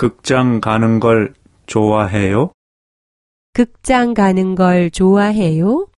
극장 가는 걸 좋아해요? 극장 가는 걸 좋아해요?